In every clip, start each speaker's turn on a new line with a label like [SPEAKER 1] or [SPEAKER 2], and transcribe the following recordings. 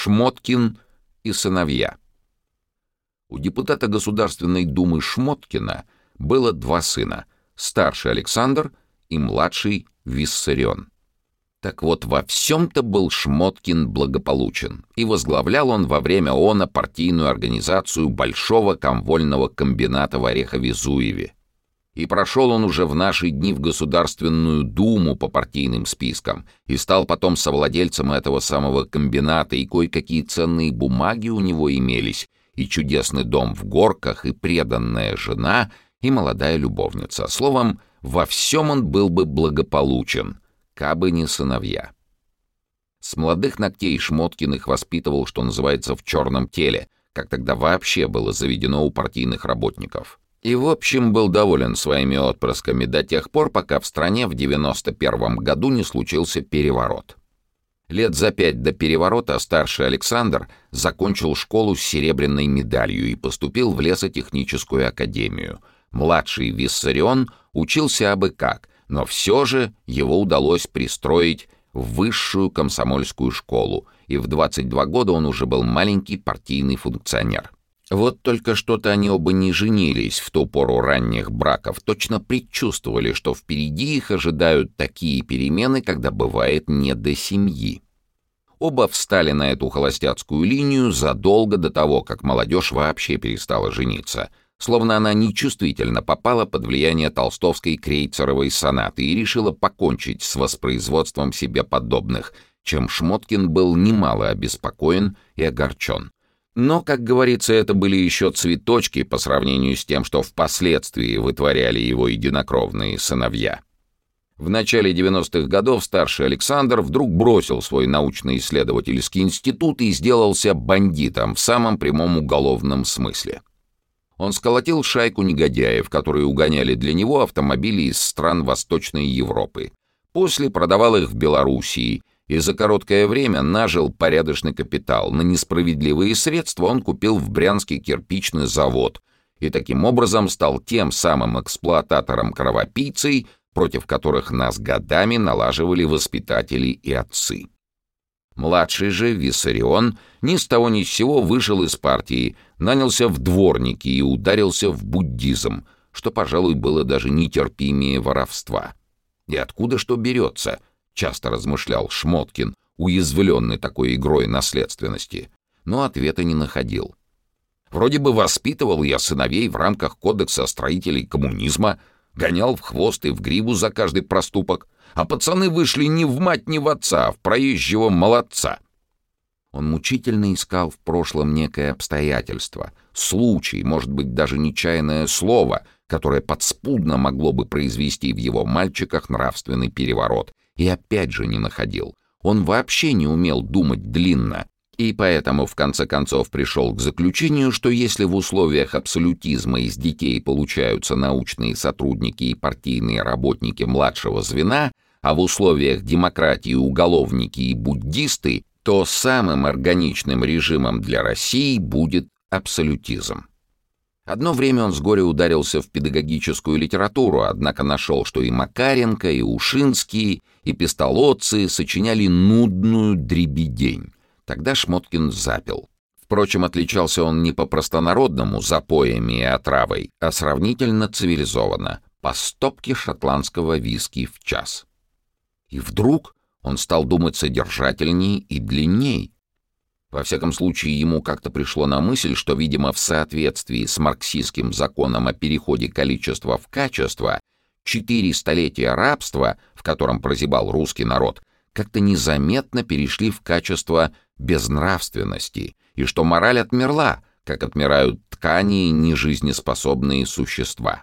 [SPEAKER 1] Шмоткин и сыновья. У депутата Государственной Думы Шмоткина было два сына, старший Александр и младший Виссарион. Так вот, во всем-то был Шмоткин благополучен, и возглавлял он во время ООНа партийную организацию Большого комвольного комбината в Орехове-Зуеве. И прошел он уже в наши дни в Государственную Думу по партийным спискам, и стал потом совладельцем этого самого комбината, и кое-какие ценные бумаги у него имелись, и чудесный дом в горках, и преданная жена, и молодая любовница. Словом, во всем он был бы благополучен — кабы не сыновья. С молодых ногтей Шмоткиных воспитывал, что называется, в черном теле, как тогда вообще было заведено у партийных работников. И, в общем, был доволен своими отпрысками до тех пор, пока в стране в 91 году не случился переворот. Лет за пять до переворота старший Александр закончил школу с серебряной медалью и поступил в лесотехническую академию. Младший Виссарион учился абы как, но все же его удалось пристроить в высшую комсомольскую школу, и в 22 года он уже был маленький партийный функционер. Вот только что-то они оба не женились в ту пору ранних браков, точно предчувствовали, что впереди их ожидают такие перемены, когда бывает не до семьи. Оба встали на эту холостяцкую линию задолго до того, как молодежь вообще перестала жениться — словно она нечувствительно попала под влияние толстовской крейцеровой сонаты и решила покончить с воспроизводством себе подобных, чем Шмоткин был немало обеспокоен и огорчен. Но, как говорится, это были еще цветочки по сравнению с тем, что впоследствии вытворяли его единокровные сыновья. В начале 90-х годов старший Александр вдруг бросил свой научно-исследовательский институт и сделался бандитом в самом прямом уголовном смысле. Он сколотил шайку негодяев, которые угоняли для него автомобили из стран Восточной Европы. После продавал их в Белоруссии и за короткое время нажил порядочный капитал. На несправедливые средства он купил в Брянский кирпичный завод и таким образом стал тем самым эксплуататором-кровопийцей, против которых нас годами налаживали воспитатели и отцы. Младший же, Виссарион, ни с того ни с сего вышел из партии, нанялся в дворники и ударился в буддизм, что, пожалуй, было даже нетерпимее воровства. «И откуда что берется?» — часто размышлял Шмоткин, уязвленный такой игрой наследственности, но ответа не находил. «Вроде бы воспитывал я сыновей в рамках кодекса строителей коммунизма, гонял в хвост и в гриву за каждый проступок, а пацаны вышли не в мать, ни в отца, а в проезжего молодца. Он мучительно искал в прошлом некое обстоятельство, случай, может быть, даже нечаянное слово, которое подспудно могло бы произвести в его мальчиках нравственный переворот, и опять же не находил. Он вообще не умел думать длинно, и поэтому в конце концов пришел к заключению, что если в условиях абсолютизма из детей получаются научные сотрудники и партийные работники младшего звена, а в условиях демократии уголовники и буддисты, то самым органичным режимом для России будет абсолютизм. Одно время он с горя ударился в педагогическую литературу, однако нашел, что и Макаренко, и Ушинский, и Пестолоцы сочиняли нудную дребедень. Тогда Шмоткин запил. Впрочем, отличался он не по простонародному запоями и отравой, а сравнительно цивилизованно, по стопке шотландского виски в час. И вдруг он стал думать содержательней и длинней. Во всяком случае, ему как-то пришло на мысль, что, видимо, в соответствии с марксистским законом о переходе количества в качество, четыре столетия рабства, в котором прозябал русский народ, как-то незаметно перешли в качество безнравственности, и что мораль отмерла, как отмирают ткани нежизнеспособные существа.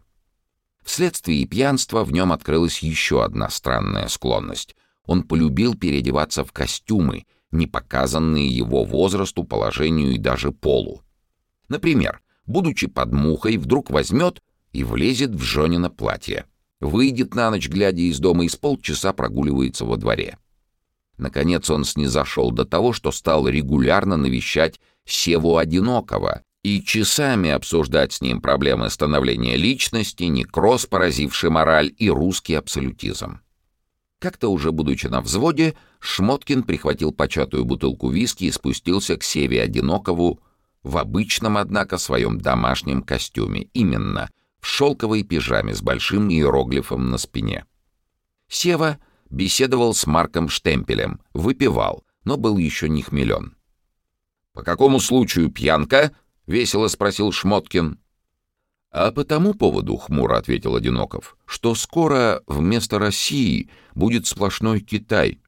[SPEAKER 1] Вследствие пьянства в нем открылась еще одна странная склонность. Он полюбил переодеваться в костюмы, не показанные его возрасту, положению и даже полу. Например, будучи под мухой, вдруг возьмет и влезет в Жонино платье. Выйдет на ночь, глядя из дома, и с полчаса прогуливается во дворе. Наконец он снизошел до того, что стал регулярно навещать Севу Одинокого и часами обсуждать с ним проблемы становления личности, некроз, поразивший мораль, и русский абсолютизм. Как-то уже будучи на взводе, Шмоткин прихватил початую бутылку виски и спустился к Севе Одинокову в обычном, однако, своем домашнем костюме, именно в шелковой пижаме с большим иероглифом на спине. Сева беседовал с Марком Штемпелем, выпивал, но был еще не хмелен. «По какому случаю пьянка?» — весело спросил Шмоткин. «А по тому поводу, — хмуро ответил Одиноков, — что скоро вместо России будет сплошной Китай».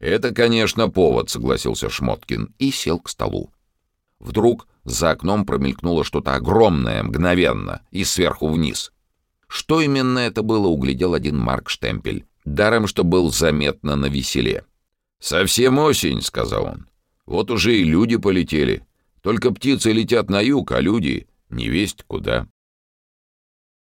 [SPEAKER 1] «Это, конечно, повод», — согласился Шмоткин и сел к столу. Вдруг за окном промелькнуло что-то огромное, мгновенно, и сверху вниз. Что именно это было, углядел один Марк Штемпель, даром что был заметно на веселе. «Совсем осень», — сказал он. «Вот уже и люди полетели. Только птицы летят на юг, а люди — невесть куда».